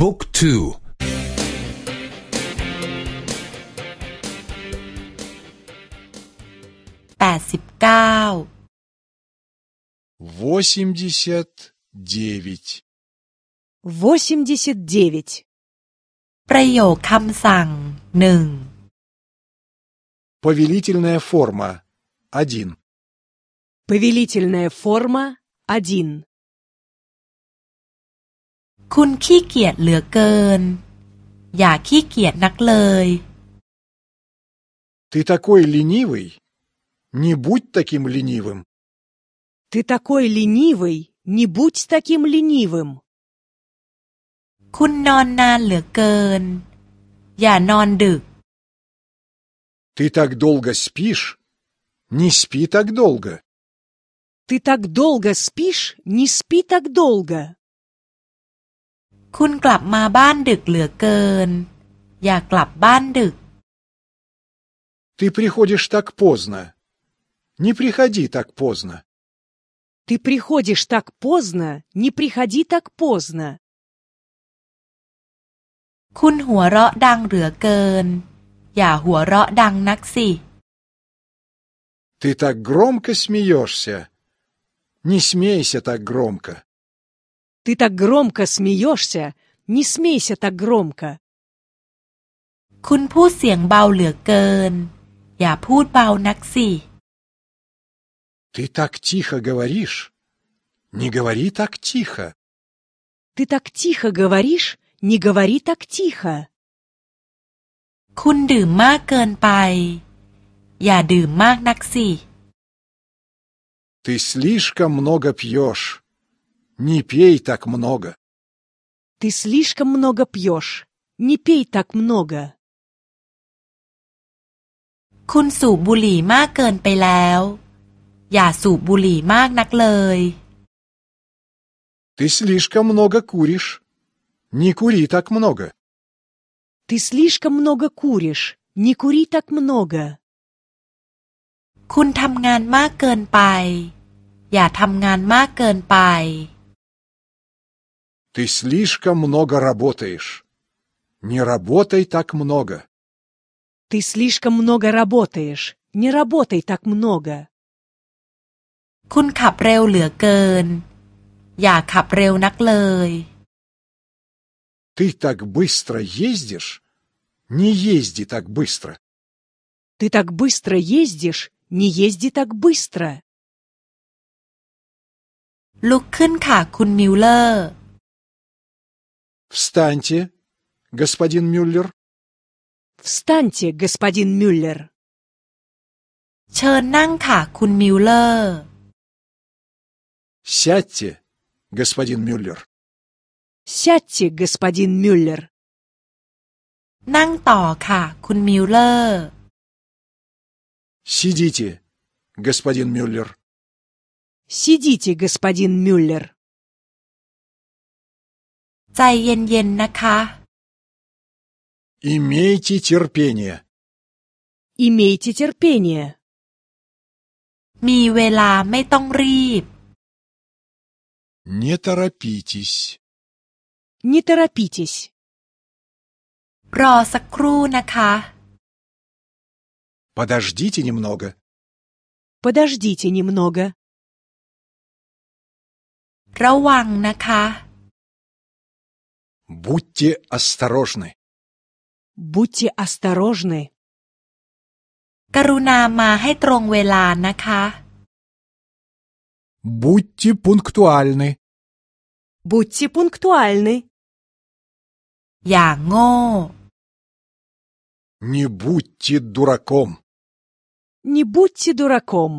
บุ๊กทูแปดสิบเก้า восемьдесят девять. восемьдесят девять. ประโยคคำสั่งหนึ่ง Повелительная форма. Один. Повелительная форма один. คุณขี้เกียจเหลือเกิน อย่าขี้เกียจนักเลย Ты такой ленивый. Не будь таким ленивым. Ты такой ленивый, не будь таким ленивым. คุณนอนนานเหลือเกิน อย่านอนดึก Ты так долго спишь. Не спи так долго. Ты так долго спишь, не спи так долго. คุณกลับมาบ้านดึกเหลือเกิน อย่ากลับบ้านดึก Ты приходишь так поздно. Не приходи так поздно. Ты приходишь так поздно, не приходи так поздно. คุณหัวเราะดังเหลือเกิน อย่าหัวเราะดังนักสิ Ты так громко смеешься. Не смейся так громко. Ты так громко смеешься, не смейся так громко. คุณพูดเสียงเบาเหลือเกิน อย่าพูดเบานักสิ Ты так тихо говоришь. Не говори так тихо. Ты так тихо говоришь, не говори так тихо. คุณดื่มมากเกินไป อย่าดื่มมากนักสิ Ты слишком много пьешь. Не пей так много. Ты слишком много пьешь, не пей так много. คุณสูบบุหรี่มากเกินไปแล้ว อย่าสูบบุหรี่มากนักเลย Ты слишком много куришь. Не кури так много. Ты слишком много куришь, не кури так много. คุณทำงานมากเกินไป อย่าทำงานมากเกินไป Ты слишком много работаешь. Не работай так много. Ты слишком много работаешь, не работай так много. คุณขับเร็วเหลือเกิน อย่าขับเร็วนักเลย Ты так быстро ездишь. Не езди так быстро. Ты так быстро ездишь, не езди так быстро. ลุกขึ้นค่ะคุณมิลเลอร์ Встаньте, господин Мюллер. Встаньте, господин Мюллер. เชิญนั่งค่ะคุณมิลเลอร์ Сядьте, господин Мюллер. Сядьте, господин Мюллер. นั่งต่อค่ะคุณมิลเลอร์ Сидите, господин Мюллер. Сидите, господин Мюллер. ใจเย็นๆนะคะ Имейте терпение. Имейте терпение. มีเวลาไม่ต้องรีบ Не торопитесь. Не торопитесь. รอสักครู่นะคะ Подождите немного. Подождите немного. ระวังนะคะ Будьте осторожны. Будьте осторожны. กรุณามาให้ตรงเวลานะคะ Будьте пунктуальны. Будьте пунктуальны. อย่างโง่ Не будьте дураком. Не будьте дураком.